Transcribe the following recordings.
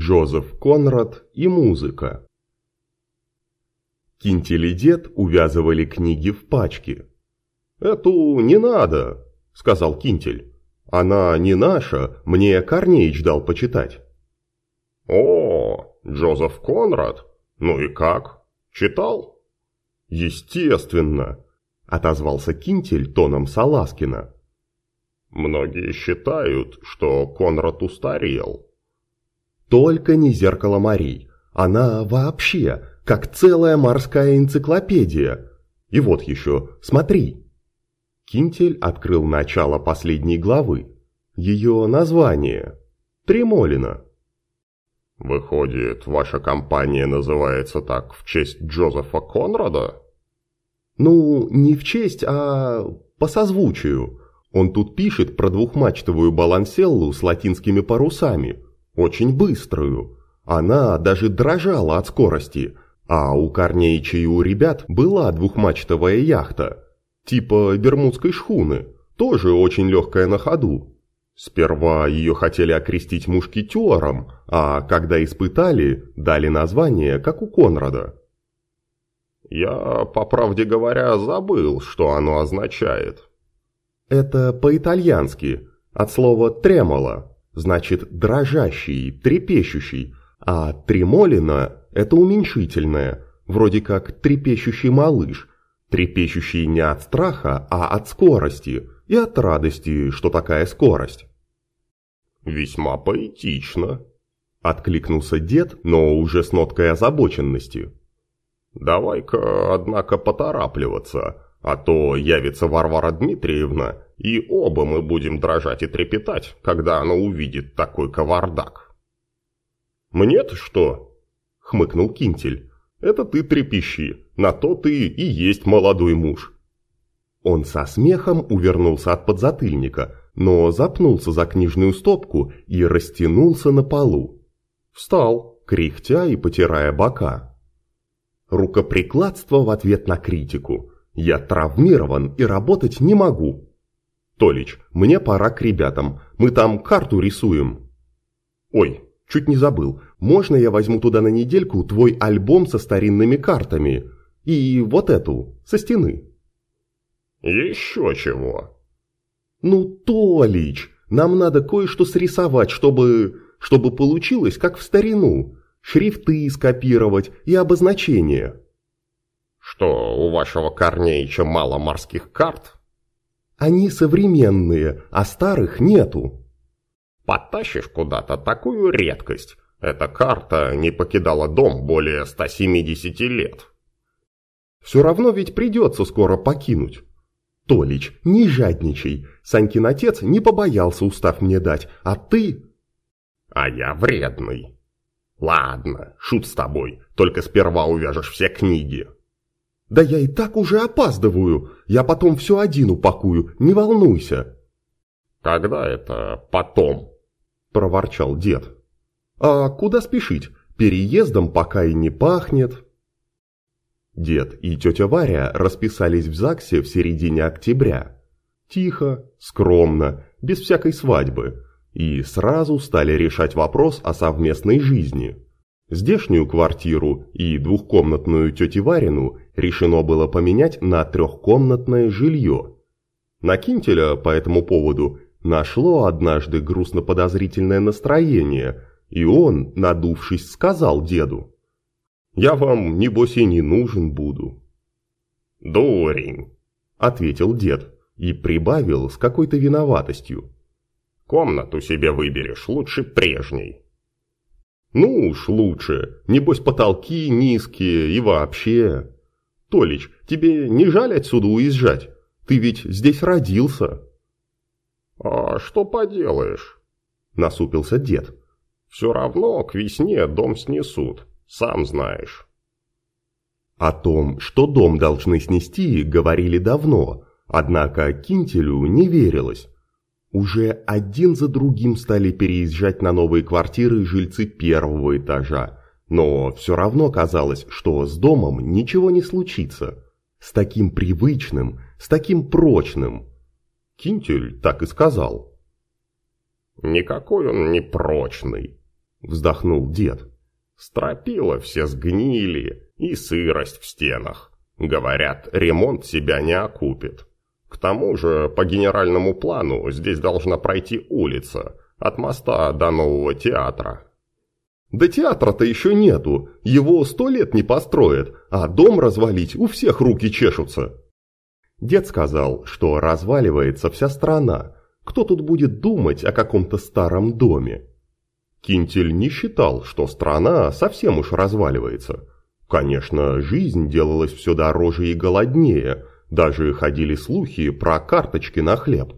Джозеф Конрад и музыка. Дед увязывали книги в пачки. «Эту не надо», — сказал Кинтель. «Она не наша, мне Корнеич дал почитать». «О, Джозеф Конрад? Ну и как? Читал?» «Естественно», — отозвался Кинтель тоном Саласкина. «Многие считают, что Конрад устарел». «Только не «Зеркало морей». Она вообще, как целая морская энциклопедия. И вот еще, смотри». Кинтель открыл начало последней главы. Ее название – Тремолина. «Выходит, ваша компания называется так в честь Джозефа Конрада?» «Ну, не в честь, а по созвучию. Он тут пишет про двухмачтовую баланселлу с латинскими парусами. Очень быструю. Она даже дрожала от скорости. А у Корнеича и у ребят была двухмачтовая яхта. Типа бермудской шхуны. Тоже очень легкая на ходу. Сперва ее хотели окрестить мушкетером, а когда испытали, дали название, как у Конрада. Я, по правде говоря, забыл, что оно означает. Это по-итальянски, от слова «тремоло», значит дрожащий, трепещущий, а «тремолина» – это уменьшительное, вроде как «трепещущий малыш», трепещущий не от страха, а от скорости и от радости, что такая скорость. «Весьма поэтично», – откликнулся дед, но уже с ноткой озабоченности. «Давай-ка, однако, поторапливаться, а то явится Варвара Дмитриевна, и оба мы будем дрожать и трепетать, когда она увидит такой кавардак». «Мне-то что?» – хмыкнул Кинтель. «Это ты трепещи, на то ты и есть молодой муж». Он со смехом увернулся от подзатыльника, но запнулся за книжную стопку и растянулся на полу. Встал, кряхтя и потирая бока. Рукоприкладство в ответ на критику. Я травмирован и работать не могу. Толич, мне пора к ребятам, мы там карту рисуем. Ой, чуть не забыл, можно я возьму туда на недельку твой альбом со старинными картами? И вот эту, со стены. Еще чего? Ну, Толич, нам надо кое-что срисовать, чтобы... чтобы получилось, как в старину. Шрифты скопировать и обозначения. Что, у вашего Корнеича мало морских карт? Они современные, а старых нету. Потащишь куда-то такую редкость. Эта карта не покидала дом более 170 лет. Все равно ведь придется скоро покинуть. Толич, не жадничай. Санькин отец не побоялся устав мне дать, а ты... А я вредный. Ладно, шут с тобой, только сперва увяжешь все книги. Да я и так уже опаздываю, я потом все один упакую, не волнуйся. Когда это потом? Проворчал дед. А куда спешить? Переездом пока и не пахнет. Дед и тетя Варя расписались в ЗАГСе в середине октября. Тихо, скромно, без всякой свадьбы. И сразу стали решать вопрос о совместной жизни. Здешнюю квартиру и двухкомнатную тети Варину решено было поменять на трехкомнатное жилье. На Кинтеля по этому поводу нашло однажды грустно-подозрительное настроение, и он, надувшись, сказал деду. Я вам, небось, и не нужен буду». «Дурень», — ответил дед и прибавил с какой-то виноватостью. «Комнату себе выберешь, лучше прежней». «Ну уж лучше, небось потолки низкие и вообще...» «Толич, тебе не жаль отсюда уезжать? Ты ведь здесь родился». «А что поделаешь?» – насупился дед. «Все равно к весне дом снесут сам знаешь». О том, что дом должны снести, говорили давно, однако Кинтелю не верилось. Уже один за другим стали переезжать на новые квартиры жильцы первого этажа, но все равно казалось, что с домом ничего не случится. С таким привычным, с таким прочным. Кинтель так и сказал. «Никакой он не прочный», Вздохнул дед. Стропила все сгнили и сырость в стенах. Говорят, ремонт себя не окупит. К тому же, по генеральному плану, здесь должна пройти улица, от моста до нового театра. Да театра-то еще нету, его сто лет не построят, а дом развалить у всех руки чешутся. Дед сказал, что разваливается вся страна, кто тут будет думать о каком-то старом доме? Кинтель не считал, что страна совсем уж разваливается. Конечно, жизнь делалась все дороже и голоднее, даже ходили слухи про карточки на хлеб.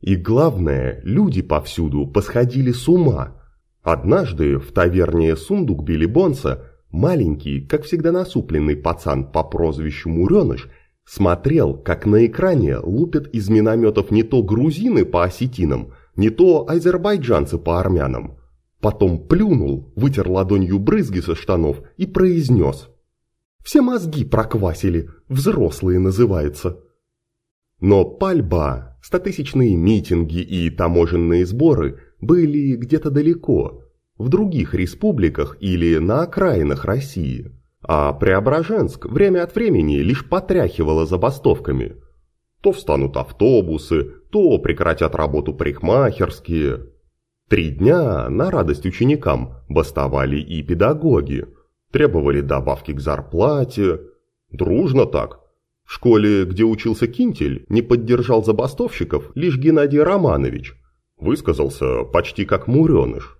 И главное, люди повсюду посходили с ума. Однажды в таверне «Сундук Билли Бонса» маленький, как всегда насупленный пацан по прозвищу Муреныш, смотрел, как на экране лупят из минометов не то грузины по осетинам, не то азербайджанцы по армянам. Потом плюнул, вытер ладонью брызги со штанов и произнес. «Все мозги проквасили, взрослые называются». Но пальба, стотысячные митинги и таможенные сборы были где-то далеко, в других республиках или на окраинах России. А Преображенск время от времени лишь потряхивало забастовками. То встанут автобусы, то прекратят работу парикмахерские. Три дня на радость ученикам бастовали и педагоги, требовали добавки к зарплате. Дружно так. В школе, где учился Кинтель, не поддержал забастовщиков лишь Геннадий Романович. Высказался почти как муреныш.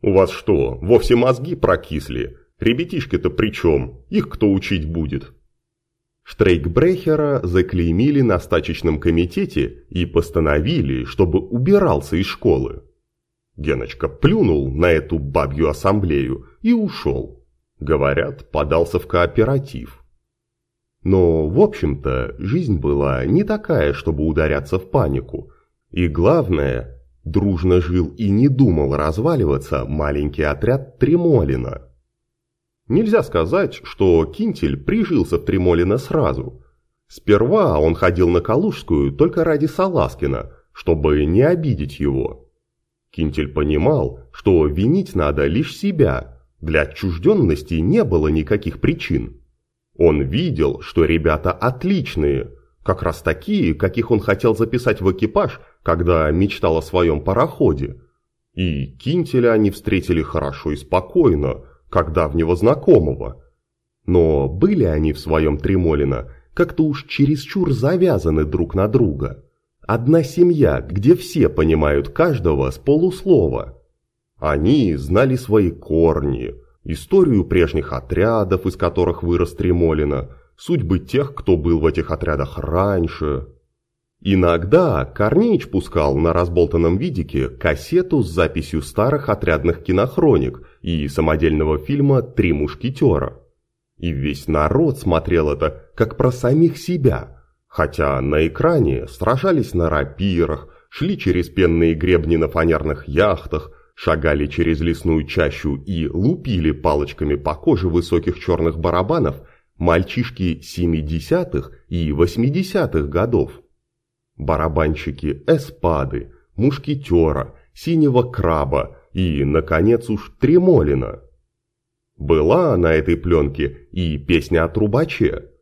«У вас что, вовсе мозги прокисли? Ребятишки-то при чем? Их кто учить будет?» Штрейкбрехера заклеймили на стачечном комитете и постановили, чтобы убирался из школы. Геночка плюнул на эту бабью ассамблею и ушел. Говорят, подался в кооператив. Но, в общем-то, жизнь была не такая, чтобы ударяться в панику. И главное, дружно жил и не думал разваливаться маленький отряд Тремолина. Нельзя сказать, что Кинтель прижился в Тремолино сразу. Сперва он ходил на Калужскую только ради Саласкина, чтобы не обидеть его. Кинтель понимал, что винить надо лишь себя, для отчужденности не было никаких причин. Он видел, что ребята отличные, как раз такие, каких он хотел записать в экипаж, когда мечтал о своем пароходе. И Кинтеля они встретили хорошо и спокойно, как давнего знакомого. Но были они в своем Тремолино как-то уж чересчур завязаны друг на друга. Одна семья, где все понимают каждого с полуслова. Они знали свои корни, историю прежних отрядов, из которых вырос Тремолина, судьбы тех, кто был в этих отрядах раньше. Иногда Корнеич пускал на разболтанном видике кассету с записью старых отрядных кинохроник и самодельного фильма «Три мушкетера». И весь народ смотрел это как про самих себя – Хотя на экране сражались на рапирах, шли через пенные гребни на фанерных яхтах, шагали через лесную чащу и лупили палочками по коже высоких черных барабанов мальчишки 70-х и 80-х годов. Барабанщики эспады, мушкетера, синего краба и, наконец уж, тремолина. Была на этой пленке и песня о трубаче –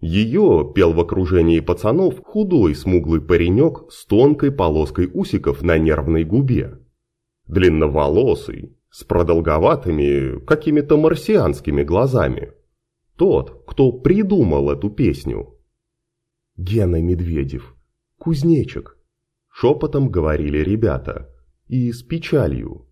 ее пел в окружении пацанов худой смуглый паренек с тонкой полоской усиков на нервной губе. Длинноволосый, с продолговатыми, какими-то марсианскими глазами. Тот, кто придумал эту песню. Гена Медведев, кузнечик, шепотом говорили ребята, и с печалью.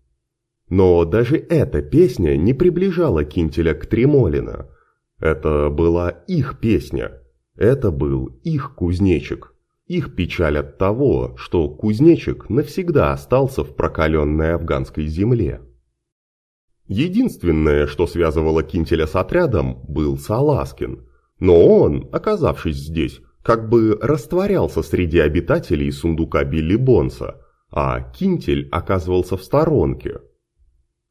Но даже эта песня не приближала Кинтеля к Тремолина – это была их песня, это был их кузнечик. Их печаль от того, что кузнечик навсегда остался в прокаленной афганской земле. Единственное, что связывало Кинтеля с отрядом, был Саласкин. Но он, оказавшись здесь, как бы растворялся среди обитателей сундука Билли Бонса, а Кинтель оказывался в сторонке.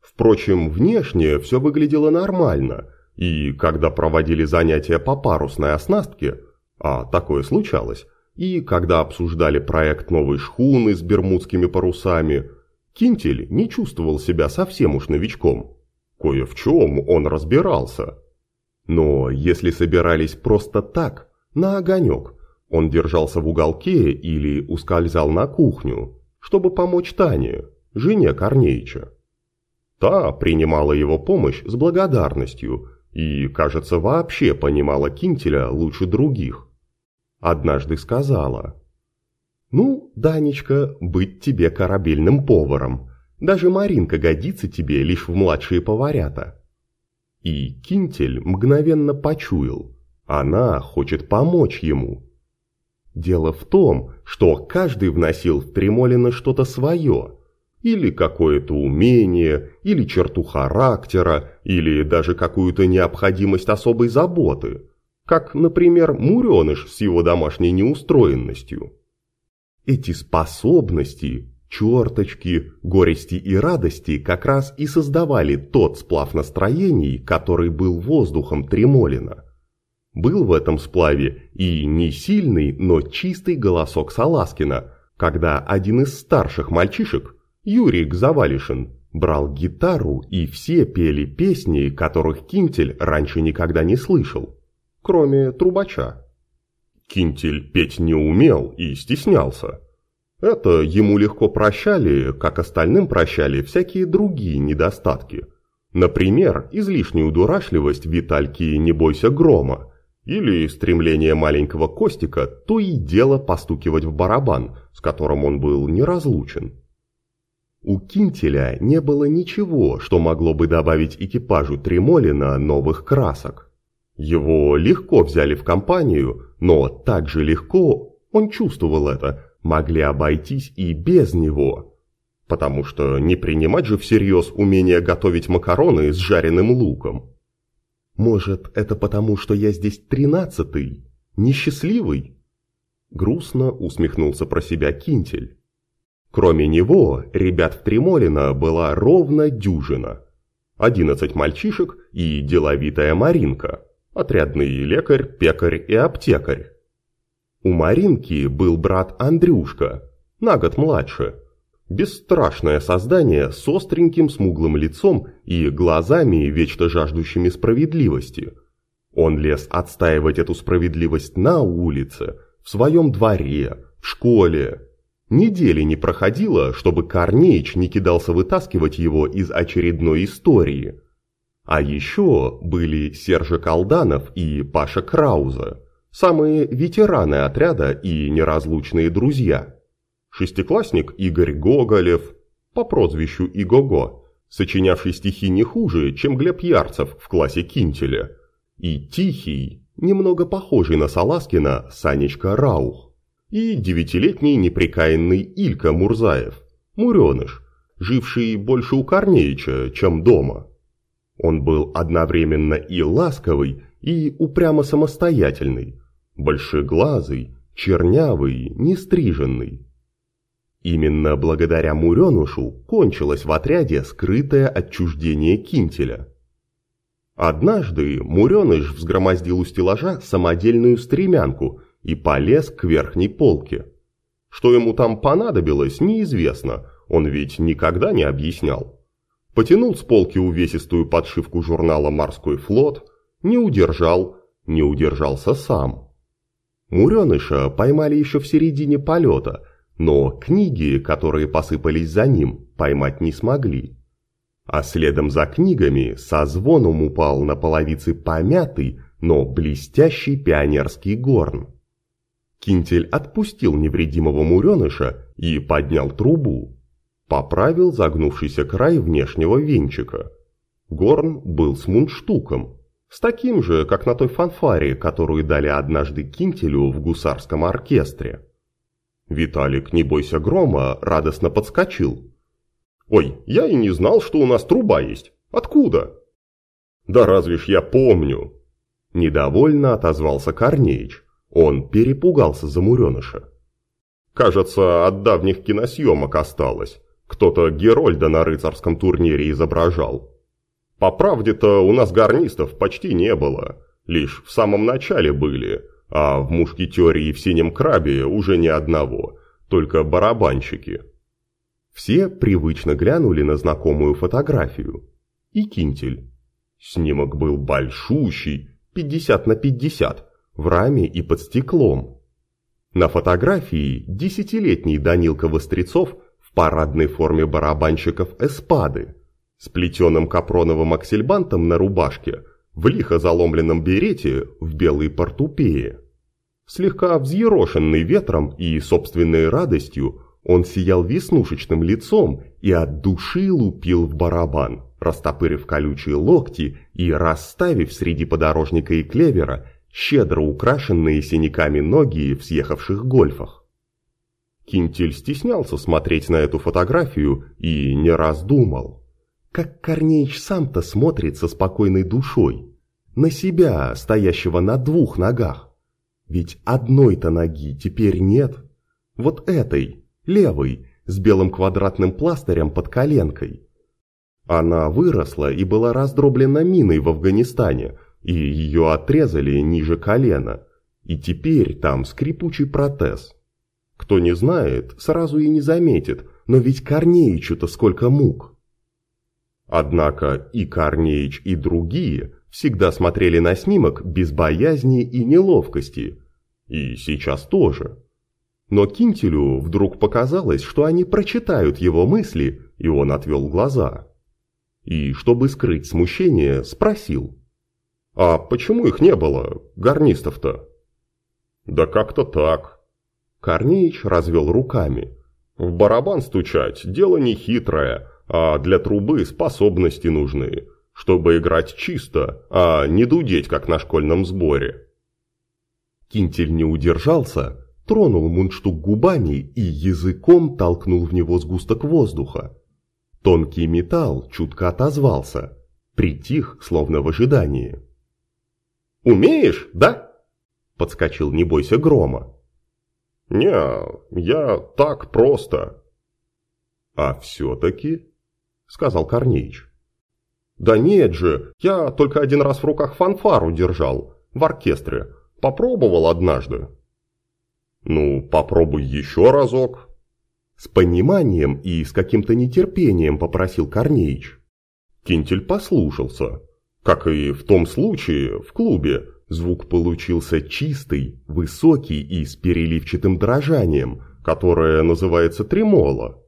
Впрочем, внешне все выглядело нормально – и когда проводили занятия по парусной оснастке, а такое случалось, и когда обсуждали проект новой шхуны с бермудскими парусами, Кинтель не чувствовал себя совсем уж новичком. Кое в чем он разбирался. Но если собирались просто так, на огонек, он держался в уголке или ускользал на кухню, чтобы помочь Тане, жене Корнеича. Та принимала его помощь с благодарностью и, кажется, вообще понимала Кинтеля лучше других. Однажды сказала, «Ну, Данечка, быть тебе корабельным поваром. Даже Маринка годится тебе лишь в младшие поварята». И Кинтель мгновенно почуял, она хочет помочь ему. Дело в том, что каждый вносил в Тремолина что-то свое – или какое-то умение, или черту характера, или даже какую-то необходимость особой заботы, как, например, муреныш с его домашней неустроенностью. Эти способности, черточки, горести и радости как раз и создавали тот сплав настроений, который был воздухом Тремолина. Был в этом сплаве и не сильный, но чистый голосок Саласкина, когда один из старших мальчишек, Юрик Завалишин брал гитару и все пели песни, которых Кинтель раньше никогда не слышал, кроме трубача. Кинтель петь не умел и стеснялся. Это ему легко прощали, как остальным прощали всякие другие недостатки. Например, излишнюю дурашливость Витальки «Не бойся грома» или стремление маленького Костика то и дело постукивать в барабан, с которым он был неразлучен. У Кинтеля не было ничего, что могло бы добавить экипажу Тремолина новых красок. Его легко взяли в компанию, но так же легко, он чувствовал это, могли обойтись и без него. Потому что не принимать же всерьез умение готовить макароны с жареным луком. Может, это потому, что я здесь тринадцатый, несчастливый? Грустно усмехнулся про себя Кинтель. Кроме него, ребят в Тремолино была ровно дюжина. Одиннадцать мальчишек и деловитая Маринка, отрядный лекарь, пекарь и аптекарь. У Маринки был брат Андрюшка, на год младше. Бесстрашное создание с остреньким смуглым лицом и глазами, вечно жаждущими справедливости. Он лез отстаивать эту справедливость на улице, в своем дворе, в школе, Недели не проходило, чтобы Корнеич не кидался вытаскивать его из очередной истории. А еще были Сержа Колданов и Паша Крауза, самые ветераны отряда и неразлучные друзья. Шестиклассник Игорь Гоголев, по прозвищу Игого, сочинявший стихи не хуже, чем Глеб Ярцев в классе Кинтеля, и тихий, немного похожий на Саласкина, Санечка Раух и девятилетний неприкаянный Илька Мурзаев, муреныш, живший больше у Корнеича, чем дома. Он был одновременно и ласковый, и упрямо самостоятельный, большеглазый, чернявый, нестриженный. Именно благодаря Муренушу кончилось в отряде скрытое отчуждение Кинтеля. Однажды Муреныш взгромоздил у стеллажа самодельную стремянку и полез к верхней полке. Что ему там понадобилось, неизвестно, он ведь никогда не объяснял. Потянул с полки увесистую подшивку журнала «Морской флот», не удержал, не удержался сам. Муреныша поймали еще в середине полета, но книги, которые посыпались за ним, поймать не смогли. А следом за книгами со звоном упал на половицы помятый, но блестящий пионерский горн. Кинтель отпустил невредимого муреныша и поднял трубу. Поправил загнувшийся край внешнего венчика. Горн был с мундштуком, с таким же, как на той фанфаре, которую дали однажды Кинтелю в гусарском оркестре. Виталик, не бойся грома, радостно подскочил. «Ой, я и не знал, что у нас труба есть. Откуда?» «Да разве ж я помню!» Недовольно отозвался Корнеич. Он перепугался за муреныша. Кажется, от давних киносъемок осталось. Кто-то Герольда на рыцарском турнире изображал. По правде-то у нас гарнистов почти не было. Лишь в самом начале были, а в «Мушкетере» и в «Синем крабе» уже ни одного, только барабанщики. Все привычно глянули на знакомую фотографию. И кинтель. Снимок был большущий, 50 на 50, в раме и под стеклом. На фотографии десятилетний Данилка Вострецов парадной форме барабанщиков эспады, с плетеным капроновым аксельбантом на рубашке, в лихо заломленном берете в белой портупее. Слегка взъерошенный ветром и собственной радостью, он сиял веснушечным лицом и от души лупил в барабан, растопырив колючие локти и расставив среди подорожника и клевера щедро украшенные синяками ноги в съехавших гольфах. Кинтель стеснялся смотреть на эту фотографию и не раз думал, как Корнеич сам-то смотрит со спокойной душой, на себя, стоящего на двух ногах. Ведь одной-то ноги теперь нет. Вот этой, левой, с белым квадратным пластырем под коленкой. Она выросла и была раздроблена миной в Афганистане, и ее отрезали ниже колена, и теперь там скрипучий протез. Кто не знает, сразу и не заметит, но ведь Корнеичу-то сколько мук. Однако и Корнеич, и другие всегда смотрели на снимок без боязни и неловкости. И сейчас тоже. Но Кинтелю вдруг показалось, что они прочитают его мысли, и он отвел глаза. И, чтобы скрыть смущение, спросил. «А почему их не было, гарнистов-то?» «Да как-то так». Корнеич развел руками. «В барабан стучать – дело не хитрое, а для трубы способности нужны, чтобы играть чисто, а не дудеть, как на школьном сборе». Кинтель не удержался, тронул мундштук губами и языком толкнул в него сгусток воздуха. Тонкий металл чутко отозвался, притих, словно в ожидании. «Умеешь, да?» – подскочил «Не бойся грома». «Не, я так просто». «А все-таки?» – сказал Корнеич. «Да нет же, я только один раз в руках фанфару держал, в оркестре. Попробовал однажды». «Ну, попробуй еще разок». С пониманием и с каким-то нетерпением попросил Корнеич. Кинтель послушался. Как и в том случае, в клубе, звук получился чистый, высокий и с переливчатым дрожанием, которое называется тремоло.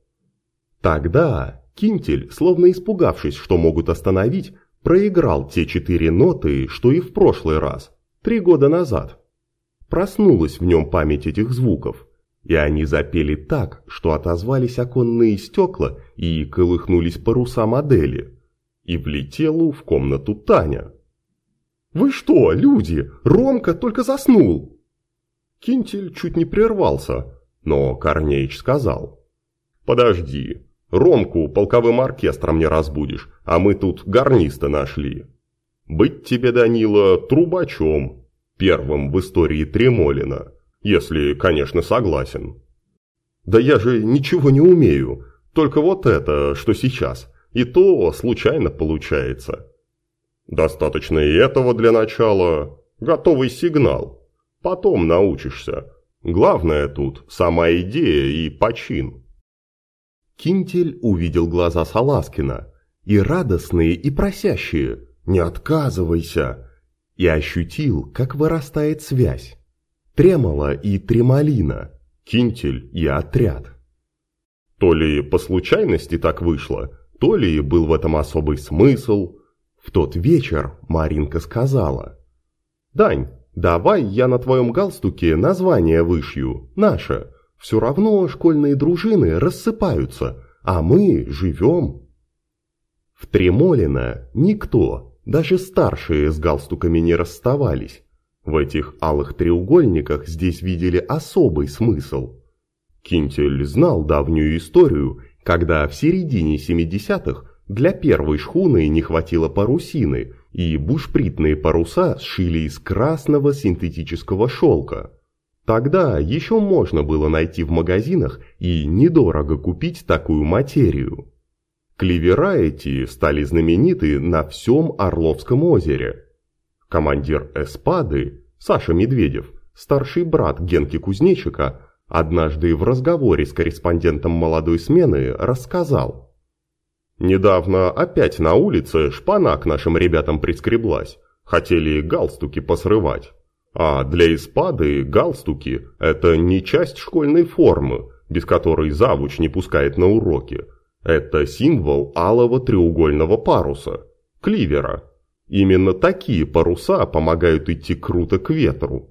Тогда Кинтель, словно испугавшись, что могут остановить, проиграл те четыре ноты, что и в прошлый раз, три года назад. Проснулась в нем память этих звуков, и они запели так, что отозвались оконные стекла и колыхнулись паруса модели – и влетела в комнату Таня. «Вы что, люди, Ромка только заснул!» Кинтель чуть не прервался, но Корнеич сказал. «Подожди, Ромку полковым оркестром не разбудишь, а мы тут гарниста нашли. Быть тебе, Данила, трубачом, первым в истории Тремолина, если, конечно, согласен». «Да я же ничего не умею, только вот это, что сейчас, и то случайно получается. Достаточно и этого для начала. Готовый сигнал. Потом научишься. Главное тут сама идея и почин. Кинтель увидел глаза Саласкина. И радостные, и просящие. «Не отказывайся!» И ощутил, как вырастает связь. Тремола и тремолина, кинтель и отряд. То ли по случайности так вышло, то ли был в этом особый смысл. В тот вечер Маринка сказала. «Дань, давай я на твоем галстуке название вышью, наше. Все равно школьные дружины рассыпаются, а мы живем». В Тремолино никто, даже старшие с галстуками не расставались. В этих алых треугольниках здесь видели особый смысл. Кинтель знал давнюю историю когда в середине 70-х для первой шхуны не хватило парусины, и бушпритные паруса сшили из красного синтетического шелка. Тогда еще можно было найти в магазинах и недорого купить такую материю. Клевера эти стали знамениты на всем Орловском озере. Командир эспады, Саша Медведев, старший брат Генки Кузнечика, однажды в разговоре с корреспондентом молодой смены рассказал. «Недавно опять на улице шпана к нашим ребятам прискреблась. Хотели галстуки посрывать. А для испады галстуки – это не часть школьной формы, без которой завуч не пускает на уроки. Это символ алого треугольного паруса – кливера. Именно такие паруса помогают идти круто к ветру.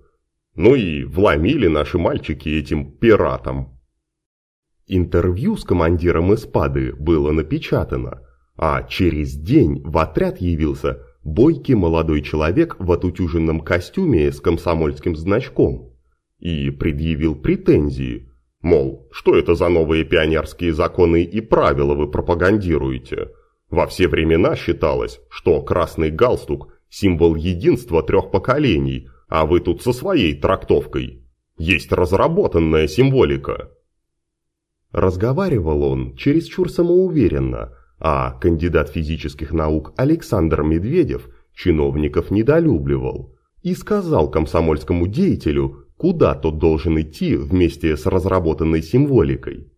Ну и вломили наши мальчики этим пиратам. Интервью с командиром Испады было напечатано, а через день в отряд явился бойкий молодой человек в отутюженном костюме с комсомольским значком и предъявил претензии, мол, что это за новые пионерские законы и правила вы пропагандируете? Во все времена считалось, что красный галстук – символ единства трех поколений, а вы тут со своей трактовкой. Есть разработанная символика. Разговаривал он чересчур самоуверенно – а кандидат физических наук Александр Медведев чиновников недолюбливал и сказал комсомольскому деятелю, куда тот должен идти вместе с разработанной символикой.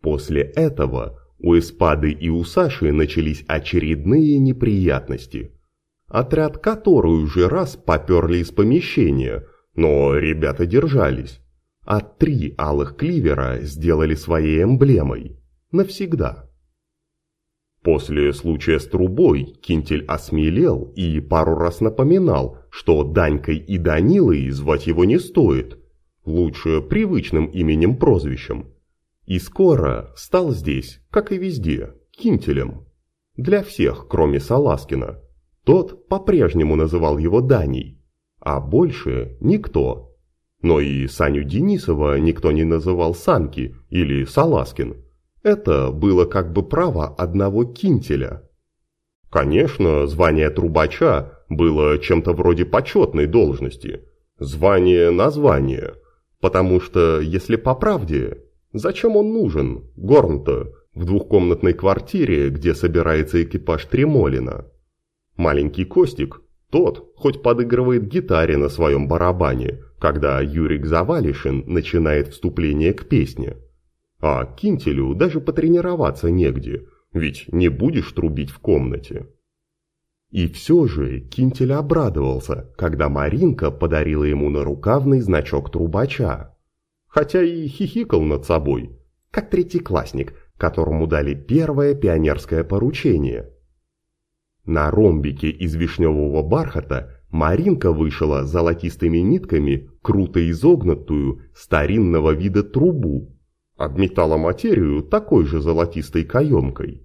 После этого у Эспады и у Саши начались очередные неприятности. Отряд который уже раз поперли из помещения, но ребята держались. А три алых кливера сделали своей эмблемой. Навсегда. После случая с трубой Кинтель осмелел и пару раз напоминал, что Данькой и Данилой звать его не стоит, лучше привычным именем-прозвищем. И скоро стал здесь, как и везде, Кинтелем. Для всех, кроме Саласкина. Тот по-прежнему называл его Даней, а больше никто. Но и Саню Денисова никто не называл Санки или Саласкин. Это было как бы право одного кинтеля. Конечно, звание трубача было чем-то вроде почетной должности. Звание на звание. Потому что, если по правде, зачем он нужен, Горн-то, в двухкомнатной квартире, где собирается экипаж Тремолина? Маленький Костик, тот, хоть подыгрывает гитаре на своем барабане, когда Юрик Завалишин начинает вступление к песне. А Кинтелю даже потренироваться негде, ведь не будешь трубить в комнате. И все же Кинтель обрадовался, когда Маринка подарила ему нарукавный значок трубача. Хотя и хихикал над собой, как третьеклассник, которому дали первое пионерское поручение. На ромбике из вишневого бархата Маринка вышила золотистыми нитками круто изогнутую старинного вида трубу, обметала материю такой же золотистой каемкой.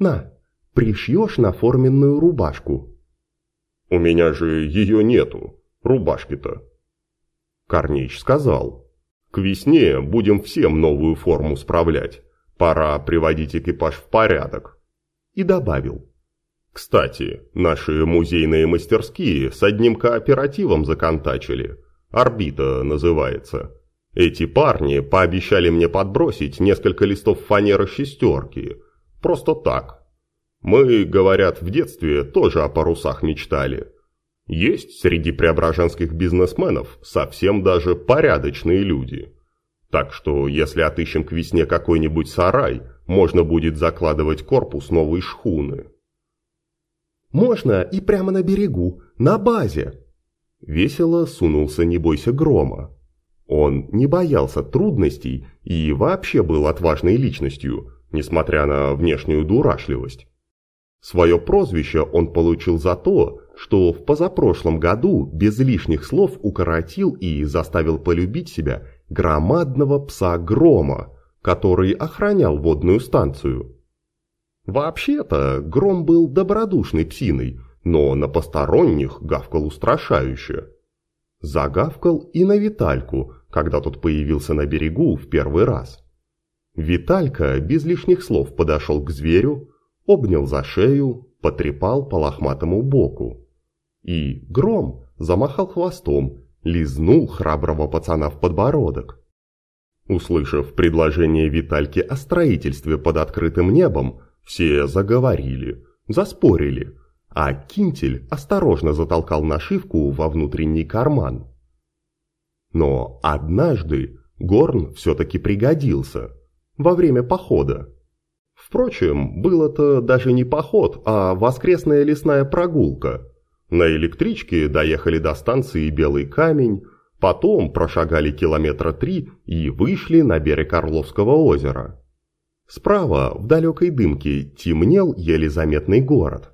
«На, пришьешь на форменную рубашку». «У меня же ее нету, рубашки-то». Корнеич сказал, «К весне будем всем новую форму справлять. Пора приводить экипаж в порядок». И добавил, «Кстати, наши музейные мастерские с одним кооперативом законтачили. Орбита называется». Эти парни пообещали мне подбросить несколько листов фанеры шестерки. Просто так. Мы, говорят, в детстве тоже о парусах мечтали. Есть среди преображенских бизнесменов совсем даже порядочные люди. Так что, если отыщем к весне какой-нибудь сарай, можно будет закладывать корпус новой шхуны. «Можно и прямо на берегу, на базе!» Весело сунулся «Не бойся грома». Он не боялся трудностей и вообще был отважной личностью, несмотря на внешнюю дурашливость. Свое прозвище он получил за то, что в позапрошлом году без лишних слов укоротил и заставил полюбить себя громадного пса Грома, который охранял водную станцию. Вообще-то Гром был добродушной псиной, но на посторонних гавкал устрашающе. Загавкал и на Витальку, когда тот появился на берегу в первый раз. Виталька без лишних слов подошел к зверю, обнял за шею, потрепал по лохматому боку. И Гром замахал хвостом, лизнул храброго пацана в подбородок. Услышав предложение Витальки о строительстве под открытым небом, все заговорили, заспорили, а Кинтель осторожно затолкал нашивку во внутренний карман. Но однажды Горн все-таки пригодился. Во время похода. Впрочем, был-то даже не поход, а воскресная лесная прогулка. На электричке доехали до станции Белый камень, потом прошагали километра три и вышли на берег Орловского озера. Справа, в далекой дымке, темнел еле заметный город.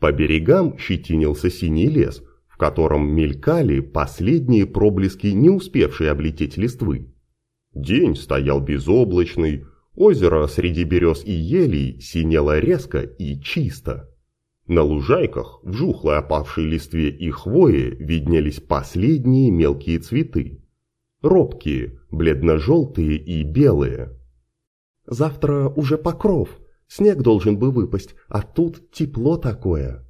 По берегам щетинился синий лес, в котором мелькали последние проблески, не успевшие облететь листвы. День стоял безоблачный, озеро среди берез и елей синело резко и чисто. На лужайках, в жухлой опавшей листве и хвое виднелись последние мелкие цветы. Робкие, бледно-желтые и белые. «Завтра уже покров, снег должен бы выпасть, а тут тепло такое»,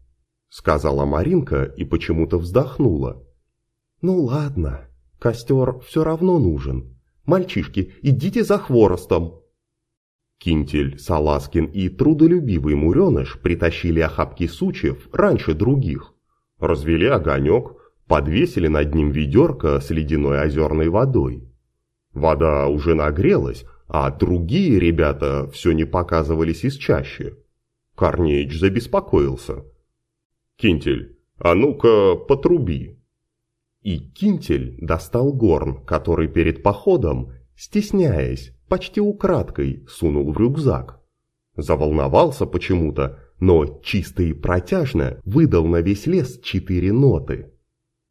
сказала Маринка и почему-то вздохнула. «Ну ладно, костер все равно нужен». Мальчишки, идите за хворостом!» Кинтель, Саласкин и трудолюбивый Муреныш притащили охапки сучьев раньше других. Развели огонек, подвесили над ним ведерко с ледяной озерной водой. Вода уже нагрелась, а другие ребята все не показывались из чащи. Корнеич забеспокоился. «Кинтель, а ну-ка потруби!» И Кинтель достал горн, который перед походом, стесняясь, почти украдкой, сунул в рюкзак. Заволновался почему-то, но чисто и протяжно выдал на весь лес четыре ноты.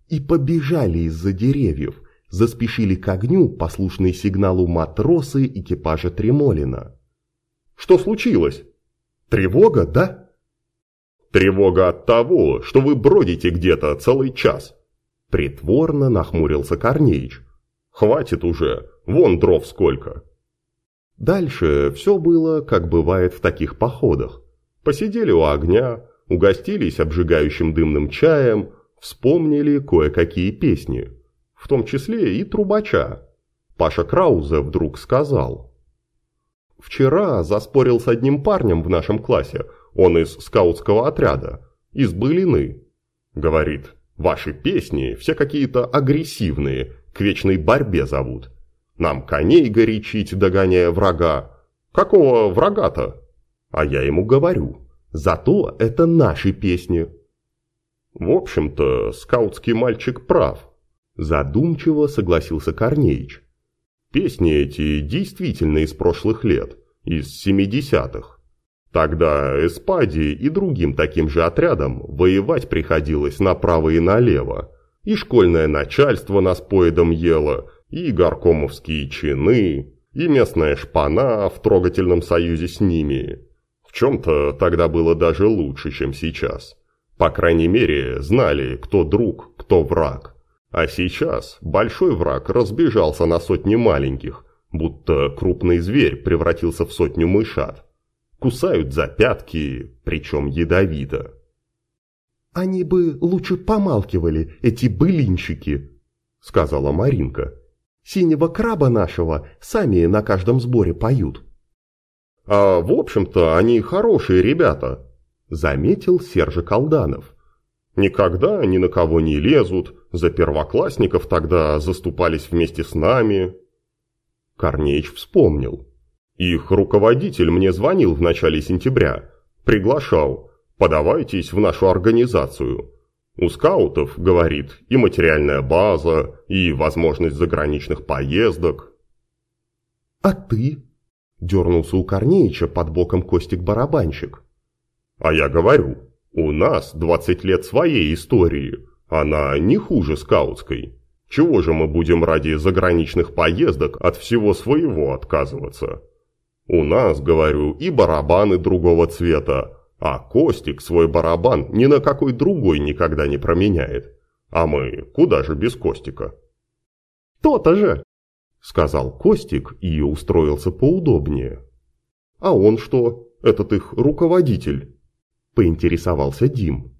И побежали из-за деревьев, заспешили к огню, послушные сигналу матросы экипажа Тремолина. «Что случилось? Тревога, да?» «Тревога от того, что вы бродите где-то целый час», Притворно нахмурился Корнеич. «Хватит уже, вон дров сколько!» Дальше все было, как бывает в таких походах. Посидели у огня, угостились обжигающим дымным чаем, вспомнили кое-какие песни, в том числе и трубача. Паша Краузе вдруг сказал. «Вчера заспорил с одним парнем в нашем классе, он из скаутского отряда, из Былины. Говорит, Ваши песни все какие-то агрессивные, к вечной борьбе зовут. Нам коней горячить, догоняя врага. Какого врага-то? А я ему говорю, зато это наши песни. В общем-то, скаутский мальчик прав. Задумчиво согласился Корнеич. Песни эти действительно из прошлых лет, из семидесятых. Тогда Эспади и другим таким же отрядам воевать приходилось направо и налево. И школьное начальство нас поедом ело, и горкомовские чины, и местная шпана в трогательном союзе с ними. В чем-то тогда было даже лучше, чем сейчас. По крайней мере, знали, кто друг, кто враг. А сейчас большой враг разбежался на сотни маленьких, будто крупный зверь превратился в сотню мышат кусают за пятки, причем ядовито. «Они бы лучше помалкивали, эти былинчики», — сказала Маринка. «Синего краба нашего сами на каждом сборе поют». «А в общем-то они хорошие ребята», — заметил Сержа Колданов. «Никогда ни на кого не лезут, за первоклассников тогда заступались вместе с нами». Корнеич вспомнил. Их руководитель мне звонил в начале сентября. Приглашал. Подавайтесь в нашу организацию. У скаутов, говорит, и материальная база, и возможность заграничных поездок. «А ты?» – дернулся у Корнеича под боком Костик-барабанщик. «А я говорю, у нас 20 лет своей истории, она не хуже скаутской. Чего же мы будем ради заграничных поездок от всего своего отказываться?» У нас, говорю, и барабаны другого цвета, а Костик свой барабан ни на какой другой никогда не променяет. А мы куда же без Костика? То-то же, сказал Костик и устроился поудобнее. А он что, этот их руководитель? Поинтересовался Дим.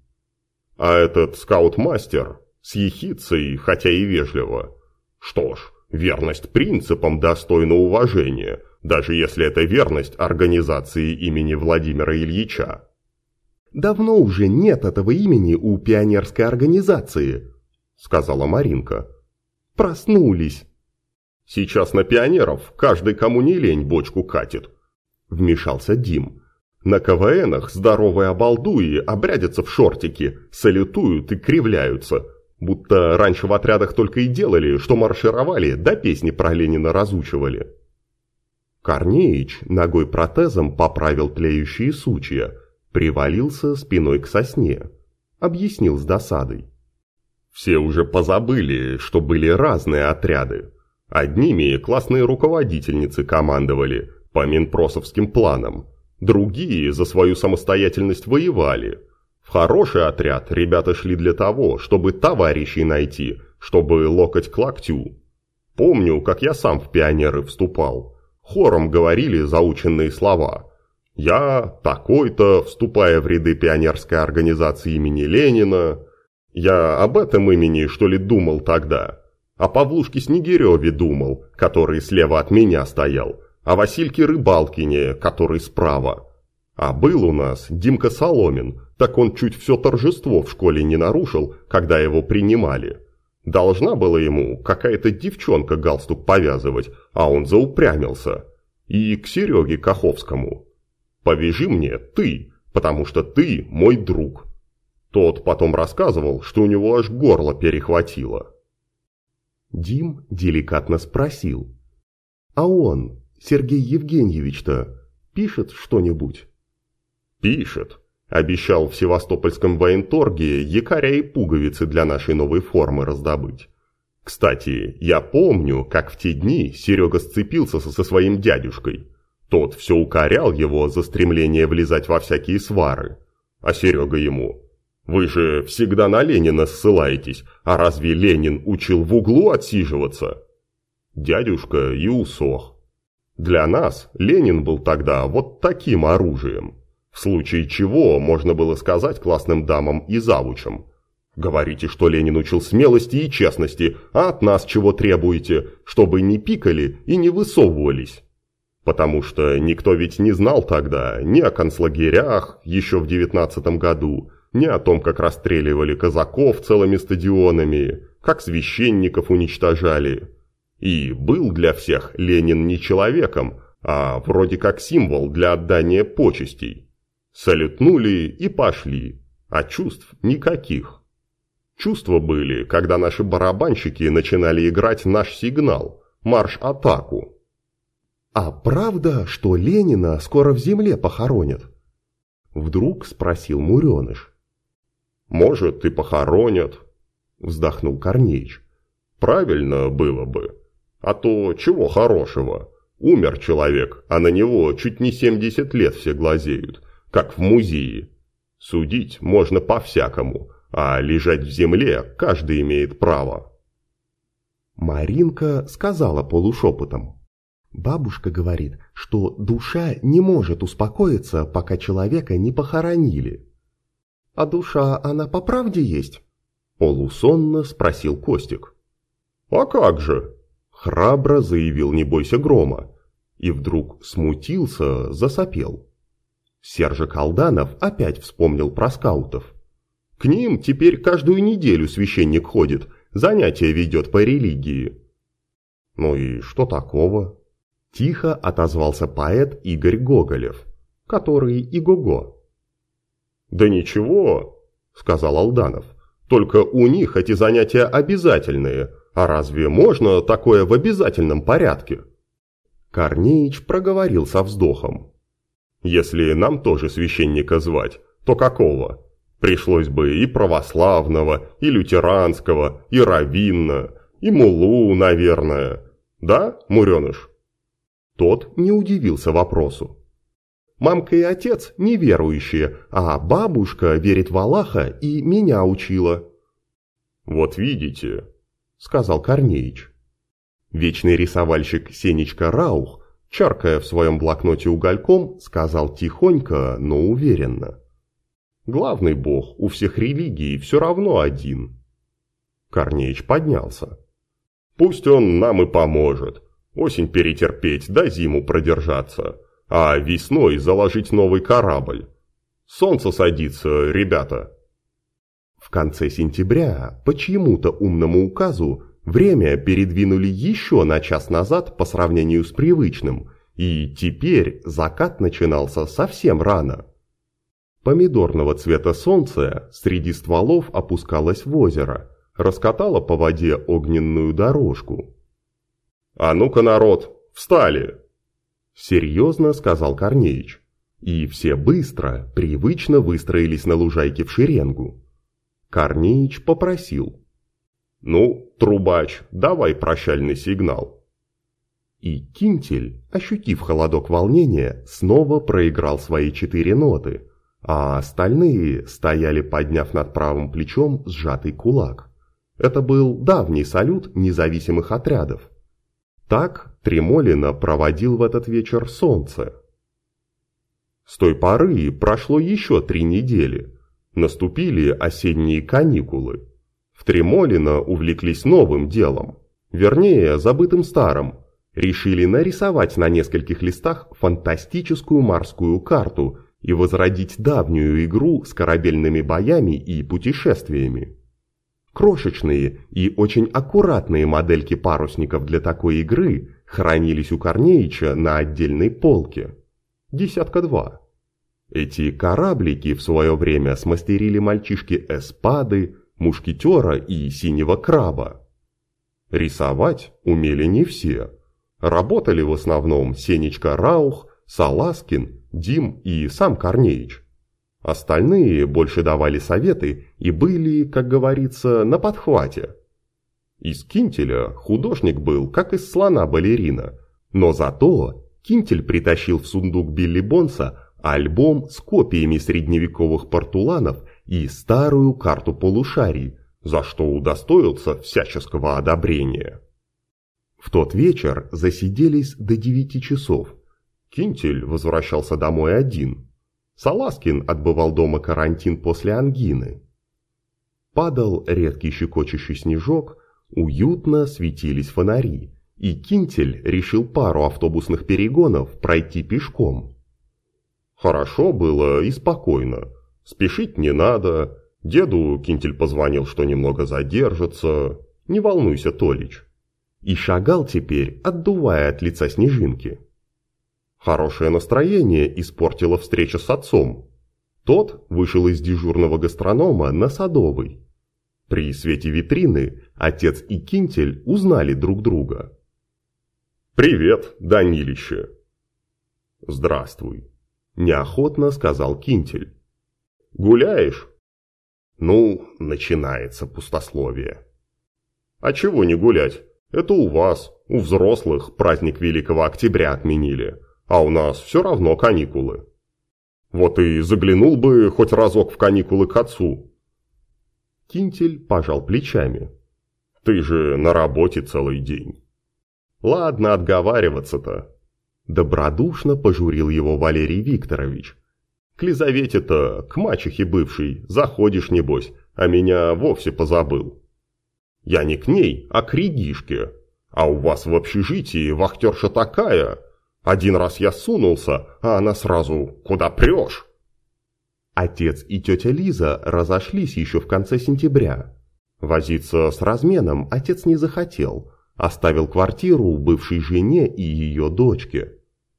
А этот скаут-мастер с ехицей, хотя и вежливо. Что ж, верность принципам достойна уважения – даже если это верность организации имени Владимира Ильича. «Давно уже нет этого имени у пионерской организации», — сказала Маринка. «Проснулись». Сейчас на пионеров каждый, кому не лень, бочку катит. Вмешался Дим. На КВНах здоровые обалдуи обрядятся в шортики, салютуют и кривляются. Будто раньше в отрядах только и делали, что маршировали, да песни про Ленина разучивали. Корнеич ногой протезом поправил тлеющие сучья, привалился спиной к сосне. Объяснил с досадой. Все уже позабыли, что были разные отряды. Одними классные руководительницы командовали по минпросовским планам, другие за свою самостоятельность воевали. В хороший отряд ребята шли для того, чтобы товарищей найти, чтобы локоть к локтю. Помню, как я сам в пионеры вступал. Хором говорили заученные слова. Я такой-то, вступая в ряды пионерской организации имени Ленина. Я об этом имени, что ли, думал тогда. О Павлушке Снегиреве думал, который слева от меня стоял. О Васильке Рыбалкине, который справа. А был у нас Димка Соломин, так он чуть все торжество в школе не нарушил, когда его принимали. Должна была ему какая-то девчонка галстук повязывать, а он заупрямился. И к Сереге Каховскому. «Повяжи мне ты, потому что ты мой друг». Тот потом рассказывал, что у него аж горло перехватило. Дим деликатно спросил. «А он, Сергей Евгеньевич-то, пишет что-нибудь?» «Пишет», Обещал в Севастопольском военторге якоря и пуговицы для нашей новой формы раздобыть. Кстати, я помню, как в те дни Серега сцепился со своим дядюшкой. Тот все укорял его за стремление влезать во всякие свары. А Серега ему «Вы же всегда на Ленина ссылаетесь, а разве Ленин учил в углу отсиживаться?» Дядюшка и усох. Для нас Ленин был тогда вот таким оружием. В случае чего можно было сказать классным дамам и завучам. Говорите, что Ленин учил смелости и честности, а от нас чего требуете, чтобы не пикали и не высовывались. Потому что никто ведь не знал тогда ни о концлагерях еще в девятнадцатом году, ни о том, как расстреливали казаков целыми стадионами, как священников уничтожали. И был для всех Ленин не человеком, а вроде как символ для отдания почестей. Салютнули и пошли, а чувств никаких. Чувства были, когда наши барабанщики начинали играть наш сигнал, марш-атаку. «А правда, что Ленина скоро в земле похоронят?» Вдруг спросил Муреныш. «Может, и похоронят», – вздохнул Корнеич. «Правильно было бы. А то чего хорошего? Умер человек, а на него чуть не 70 лет все глазеют, как в музее. Судить можно по-всякому, а лежать в земле каждый имеет право». Маринка сказала полушепотом. Бабушка говорит, что душа не может успокоиться, пока человека не похоронили. «А душа, она по правде есть?» Полусонно спросил Костик. «А как же?» Храбро заявил «Не бойся грома». И вдруг смутился, засопел. Сержик Алданов опять вспомнил про скаутов. К ним теперь каждую неделю священник ходит, занятия ведет по религии. Ну и что такого? Тихо отозвался поэт Игорь Гоголев, который и Гого. «Да ничего», – сказал Алданов. «Только у них эти занятия обязательные. А разве можно такое в обязательном порядке?» Корнеич проговорил со вздохом. «Если нам тоже священника звать, то какого? Пришлось бы и православного, и лютеранского, и равинна, и мулу, наверное. Да, Муреныш?» Тот не удивился вопросу. Мамка и отец неверующие, а бабушка верит в Аллаха и меня учила». «Вот видите», — сказал Корнеич. Вечный рисовальщик Сенечка Раух, чаркая в своем блокноте угольком, сказал тихонько, но уверенно. «Главный бог у всех религий все равно один». Корнеич поднялся. «Пусть он нам и поможет. Осень перетерпеть, да зиму продержаться а весной заложить новый корабль. Солнце садится, ребята. В конце сентября, по чьему-то умному указу, Время передвинули еще на час назад по сравнению с привычным, и теперь закат начинался совсем рано. Помидорного цвета солнце среди стволов опускалось в озеро, раскатало по воде огненную дорожку. «А ну-ка, народ, встали!» Серьезно сказал Корнеич. И все быстро, привычно выстроились на лужайке в шеренгу. Корнеич попросил. «Ну, трубач, давай прощальный сигнал». И Кинтель, ощутив холодок волнения, снова проиграл свои четыре ноты – а остальные стояли, подняв над правым плечом сжатый кулак. Это был давний салют независимых отрядов. Так Тремолина проводил в этот вечер солнце. С той поры прошло еще три недели. Наступили осенние каникулы. В Тремолино увлеклись новым делом, вернее, забытым старым. Решили нарисовать на нескольких листах фантастическую морскую карту – и возродить давнюю игру с корабельными боями и путешествиями. Крошечные и очень аккуратные модельки парусников для такой игры хранились у Корнеича на отдельной полке. Десятка два. Эти кораблики в свое время смастерили мальчишки Эспады, Мушкетера и Синего Краба. Рисовать умели не все. Работали в основном Сенечка Раух, Саласкин Дим и сам Корнеич. Остальные больше давали советы и были, как говорится, на подхвате. Из Кинтеля художник был, как из слона балерина, но зато Кинтель притащил в сундук Билли Бонса альбом с копиями средневековых портуланов и старую карту полушарий, за что удостоился всяческого одобрения. В тот вечер засиделись до девяти часов – Кинтель возвращался домой один. Саласкин отбывал дома карантин после ангины. Падал редкий щекочущий снежок, уютно светились фонари, и Кинтель решил пару автобусных перегонов пройти пешком. Хорошо было и спокойно. Спешить не надо. Деду Кинтель позвонил, что немного задержится. Не волнуйся, Толич. И шагал теперь, отдувая от лица снежинки. Хорошее настроение испортила встреча с отцом. Тот вышел из дежурного гастронома на Садовый. При свете витрины отец и Кинтель узнали друг друга. «Привет, Данилище!» «Здравствуй», – неохотно сказал Кинтель. «Гуляешь?» «Ну, начинается пустословие». «А чего не гулять? Это у вас, у взрослых, праздник Великого Октября отменили а у нас все равно каникулы. Вот и заглянул бы хоть разок в каникулы к отцу. Кинтель пожал плечами. Ты же на работе целый день. Ладно отговариваться-то. Добродушно пожурил его Валерий Викторович. К Лизавете-то, к мачехе бывшей, заходишь небось, а меня вовсе позабыл. Я не к ней, а к Регишке. А у вас в общежитии вахтерша такая, один раз я сунулся, а она сразу «Куда прешь?» Отец и тетя Лиза разошлись еще в конце сентября. Возиться с разменом отец не захотел, оставил квартиру бывшей жене и ее дочке.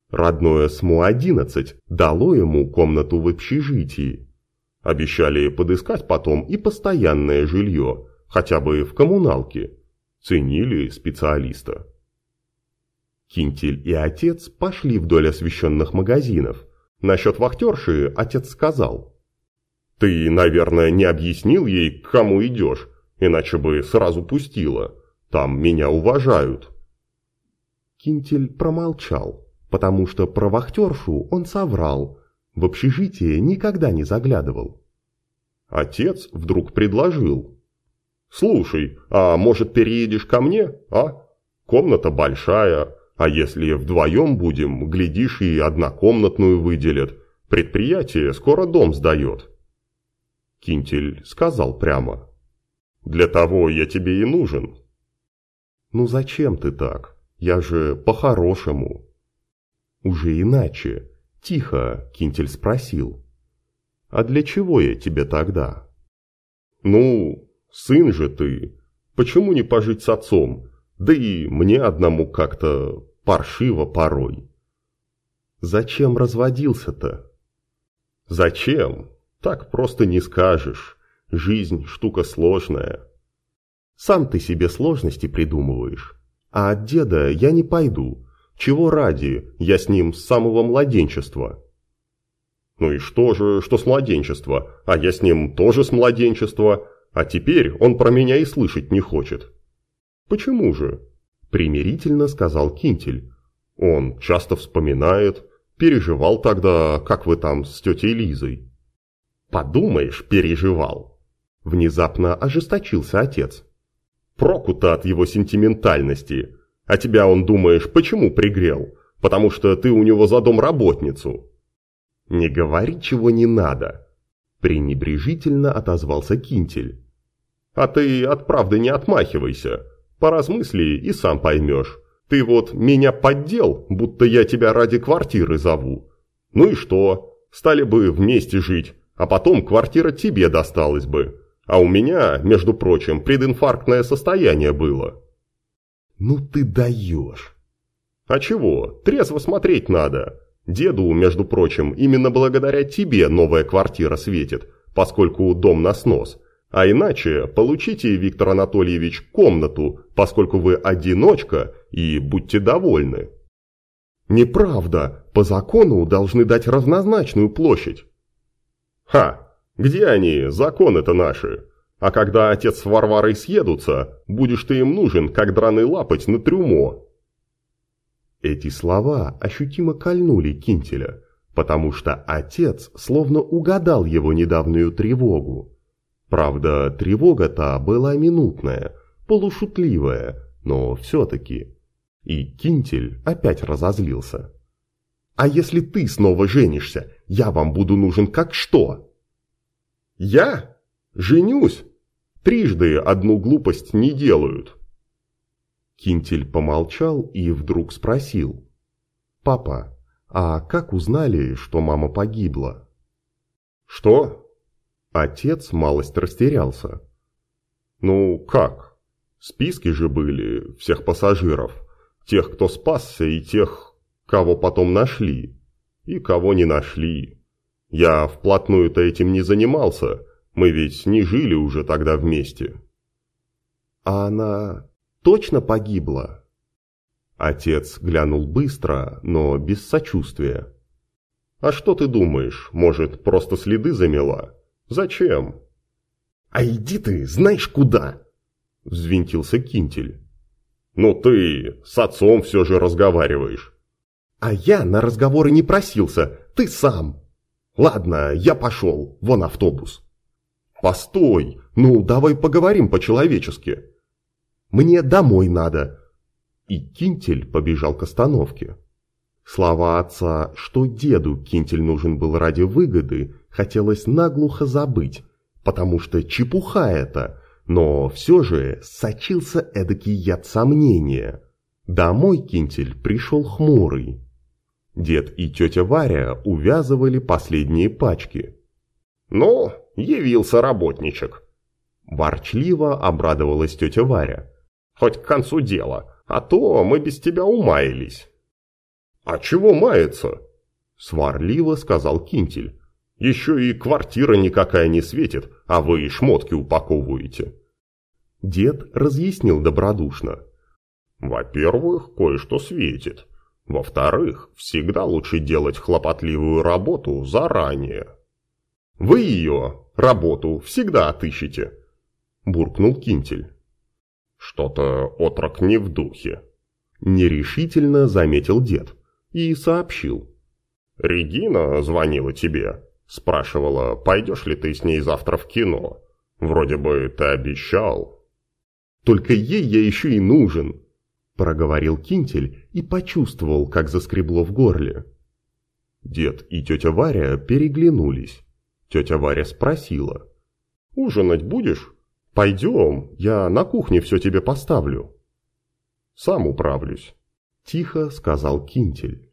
Родное СМУ-11 дало ему комнату в общежитии. Обещали подыскать потом и постоянное жилье, хотя бы в коммуналке. Ценили специалиста. Кинтель и отец пошли вдоль освещенных магазинов. Насчет вахтерши отец сказал. «Ты, наверное, не объяснил ей, к кому идешь, иначе бы сразу пустила. Там меня уважают». Кинтель промолчал, потому что про вахтершу он соврал. В общежитие никогда не заглядывал. Отец вдруг предложил. «Слушай, а может переедешь ко мне, а? Комната большая, а если вдвоем будем, глядишь, и однокомнатную выделят. Предприятие скоро дом сдает. Кинтель сказал прямо. Для того я тебе и нужен. Ну зачем ты так? Я же по-хорошему. Уже иначе. Тихо, Кинтель спросил. А для чего я тебе тогда? Ну, сын же ты. Почему не пожить с отцом? Да и мне одному как-то паршиво порой. Зачем разводился-то? Зачем? Так просто не скажешь. Жизнь штука сложная. Сам ты себе сложности придумываешь. А от деда я не пойду. Чего ради, я с ним с самого младенчества. Ну и что же, что с младенчества? А я с ним тоже с младенчества. А теперь он про меня и слышать не хочет. Почему же? Примирительно сказал Кинтель. Он часто вспоминает, переживал тогда, как вы там с тетей Лизой. Подумаешь, переживал. Внезапно ожесточился отец. Проку-то от его сентиментальности. А тебя он, думаешь, почему пригрел? Потому что ты у него за дом работницу. Не говори, чего не надо. Пренебрежительно отозвался Кинтель. А ты от правды не отмахивайся. Поразмысли и сам поймешь. Ты вот меня поддел, будто я тебя ради квартиры зову. Ну и что? Стали бы вместе жить, а потом квартира тебе досталась бы. А у меня, между прочим, прединфарктное состояние было. Ну ты даешь. А чего? Трезво смотреть надо. Деду, между прочим, именно благодаря тебе новая квартира светит, поскольку дом на снос. А иначе получите, Виктор Анатольевич, комнату, поскольку вы одиночка, и будьте довольны. Неправда, по закону должны дать равнозначную площадь. Ха, где они, законы-то наши? А когда отец с Варварой съедутся, будешь ты им нужен, как драный лапоть на трюмо». Эти слова ощутимо кольнули Кинтеля, потому что отец словно угадал его недавнюю тревогу. Правда, тревога-то была минутная, полушутливая, но все-таки. И Кинтель опять разозлился. «А если ты снова женишься, я вам буду нужен как что?» «Я? Женюсь? Трижды одну глупость не делают». Кинтель помолчал и вдруг спросил. «Папа, а как узнали, что мама погибла?» «Что?» Отец малость растерялся. «Ну, как? Списки же были всех пассажиров. Тех, кто спасся, и тех, кого потом нашли. И кого не нашли. Я вплотную-то этим не занимался, мы ведь не жили уже тогда вместе. А она точно погибла? Отец глянул быстро, но без сочувствия. А что ты думаешь, может, просто следы замела? Зачем? А иди ты, знаешь куда? Взвинтился Кинтель. Ну ты с отцом все же разговариваешь. А я на разговоры не просился, ты сам. «Ладно, я пошел, вон автобус». «Постой, ну давай поговорим по-человечески». «Мне домой надо». И Кинтель побежал к остановке. Слова отца, что деду Кинтель нужен был ради выгоды, хотелось наглухо забыть, потому что чепуха это, но все же сочился эдакий яд сомнения. Домой Кинтель пришел хмурый. Дед и тетя Варя увязывали последние пачки. «Ну, явился работничек!» Ворчливо обрадовалась тетя Варя. «Хоть к концу дела, а то мы без тебя умаялись». «А чего мается?» Сварливо сказал Кинтель. «Еще и квартира никакая не светит, а вы шмотки упаковываете». Дед разъяснил добродушно. «Во-первых, кое-что светит. Во-вторых, всегда лучше делать хлопотливую работу заранее. Вы ее, работу, всегда отыщете, буркнул Кинтель. Что-то отрок не в духе. Нерешительно заметил дед и сообщил. «Регина звонила тебе, спрашивала, пойдешь ли ты с ней завтра в кино. Вроде бы ты обещал». «Только ей я еще и нужен», проговорил Кинтель и почувствовал, как заскребло в горле. Дед и тетя Варя переглянулись. Тетя Варя спросила. «Ужинать будешь? Пойдем, я на кухне все тебе поставлю». «Сам управлюсь», – тихо сказал Кинтель.